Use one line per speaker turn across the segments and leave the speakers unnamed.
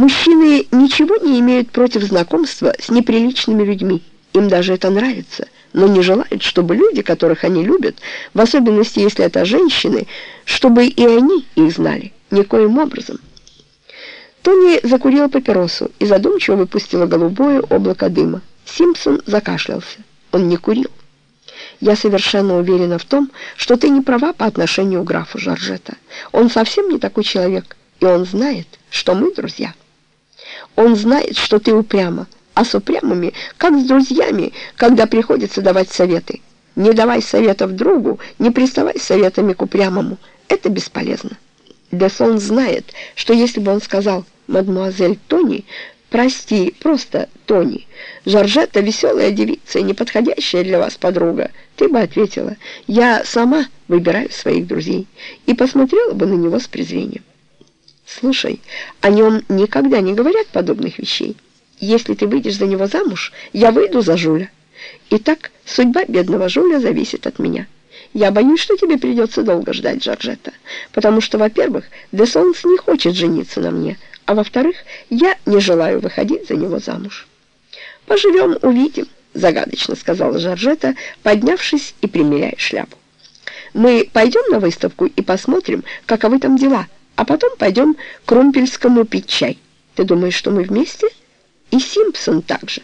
Мужчины ничего не имеют против знакомства с неприличными людьми. Им даже это нравится, но не желают, чтобы люди, которых они любят, в особенности, если это женщины, чтобы и они их знали, никоим образом. Тони закурила папиросу и задумчиво выпустила голубое облако дыма. Симпсон закашлялся. Он не курил. «Я совершенно уверена в том, что ты не права по отношению к графу Жоржета. Он совсем не такой человек, и он знает, что мы друзья. Он знает, что ты упряма, а с упрямыми, как с друзьями, когда приходится давать советы. Не давай советов другу, не приставай советами к упрямому. Это бесполезно. Десон знает, что если бы он сказал «Мадемуазель Тони», «Прости, просто Тони, Жоржетта веселая девица и неподходящая для вас подруга», ты бы ответила «Я сама выбираю своих друзей» и посмотрела бы на него с презрением. Слушай, о нем никогда не говорят подобных вещей. Если ты выйдешь за него замуж, я выйду за Жуля. Итак, судьба бедного Жуля зависит от меня. Я боюсь, что тебе придется долго ждать Джорджета, потому что, во-первых, Десонс не хочет жениться на мне, а во-вторых, я не желаю выходить за него замуж. «Поживем, увидим», — загадочно сказала Жоржета, поднявшись и примеряя шляпу. «Мы пойдем на выставку и посмотрим, каковы там дела, а потом пойдем к Румпельскому пить чай. Ты думаешь, что мы вместе?» И Симпсон также.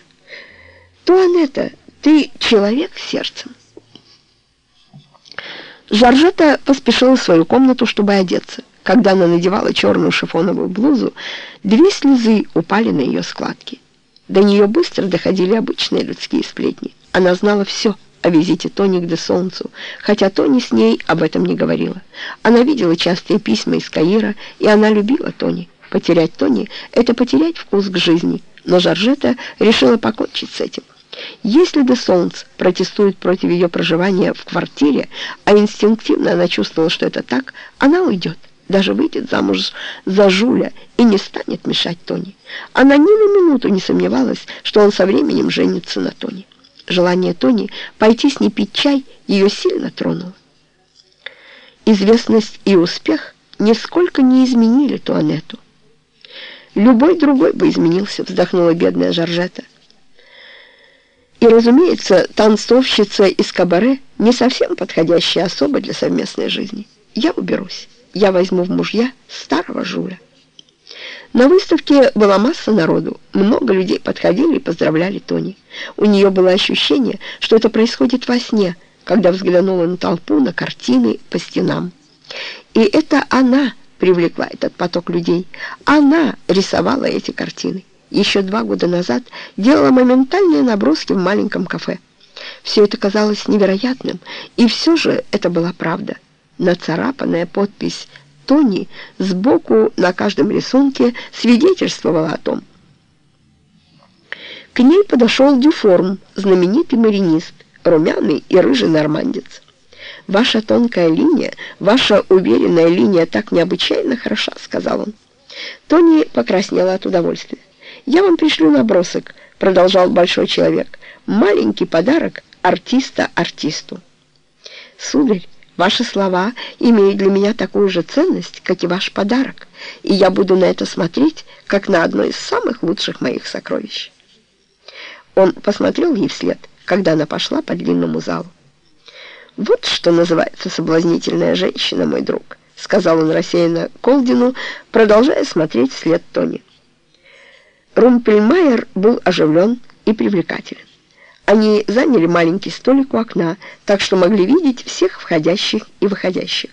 Туанетта, ты человек сердцем. Жоржета поспешила в свою комнату, чтобы одеться. Когда она надевала черную шифоновую блузу, две слезы упали на ее складки. До нее быстро доходили обычные людские сплетни. Она знала все о визите Тони к де Солнцу, хотя Тони с ней об этом не говорила. Она видела частые письма из Каира, и она любила Тони. Потерять Тони — это потерять вкус к жизни — но Жоржета решила покончить с этим. Если де Солнц протестует против ее проживания в квартире, а инстинктивно она чувствовала, что это так, она уйдет, даже выйдет замуж за Жуля и не станет мешать Тони. Она ни на минуту не сомневалась, что он со временем женится на Тони. Желание Тони пойти с ней пить чай ее сильно тронуло. Известность и успех нисколько не изменили Туанету. Любой другой бы изменился, вздохнула бедная Жоржета. И, разумеется, танцовщица из кабаре не совсем подходящая особа для совместной жизни. Я уберусь. Я возьму в мужья старого Жуля. На выставке была масса народу. Много людей подходили и поздравляли Тони. У нее было ощущение, что это происходит во сне, когда взглянула на толпу, на картины по стенам. И это она привлекла этот поток людей. Она рисовала эти картины. Еще два года назад делала моментальные наброски в маленьком кафе. Все это казалось невероятным, и все же это была правда. Нацарапанная подпись «Тони» сбоку на каждом рисунке свидетельствовала о том. К ней подошел Дюформ, знаменитый маринист, румяный и рыжий нормандец. «Ваша тонкая линия, ваша уверенная линия так необычайно хороша», — сказал он. Тони покраснела от удовольствия. «Я вам пришлю набросок», — продолжал большой человек. «Маленький подарок артиста артисту». «Сударь, ваши слова имеют для меня такую же ценность, как и ваш подарок, и я буду на это смотреть, как на одно из самых лучших моих сокровищ». Он посмотрел ей вслед, когда она пошла по длинному залу. «Вот что называется соблазнительная женщина, мой друг», — сказал он рассеянно Колдину, продолжая смотреть вслед Тони. Румпельмайер был оживлен и привлекателен. Они заняли маленький столик у окна, так что могли видеть всех входящих и выходящих.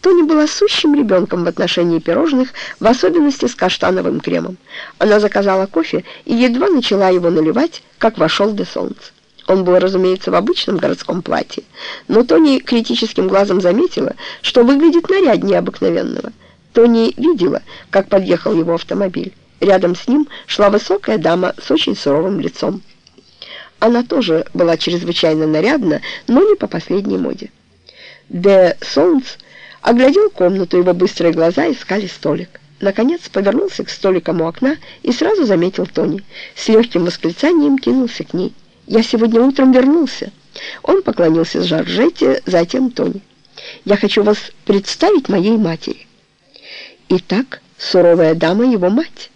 Тони была сущим ребенком в отношении пирожных, в особенности с каштановым кремом. Она заказала кофе и едва начала его наливать, как вошел де солнце. Он был, разумеется, в обычном городском платье, но Тони критическим глазом заметила, что выглядит наряднее обыкновенного. Тони видела, как подъехал его автомобиль. Рядом с ним шла высокая дама с очень суровым лицом. Она тоже была чрезвычайно нарядна, но не по последней моде. Де Солнц оглядел комнату, его быстрые глаза искали столик. Наконец повернулся к столикам у окна и сразу заметил Тони. С легким восклицанием кинулся к ней. «Я сегодня утром вернулся». Он поклонился Жоржете, затем Тони. «Я хочу вас представить моей матери». Итак, суровая дама его мать.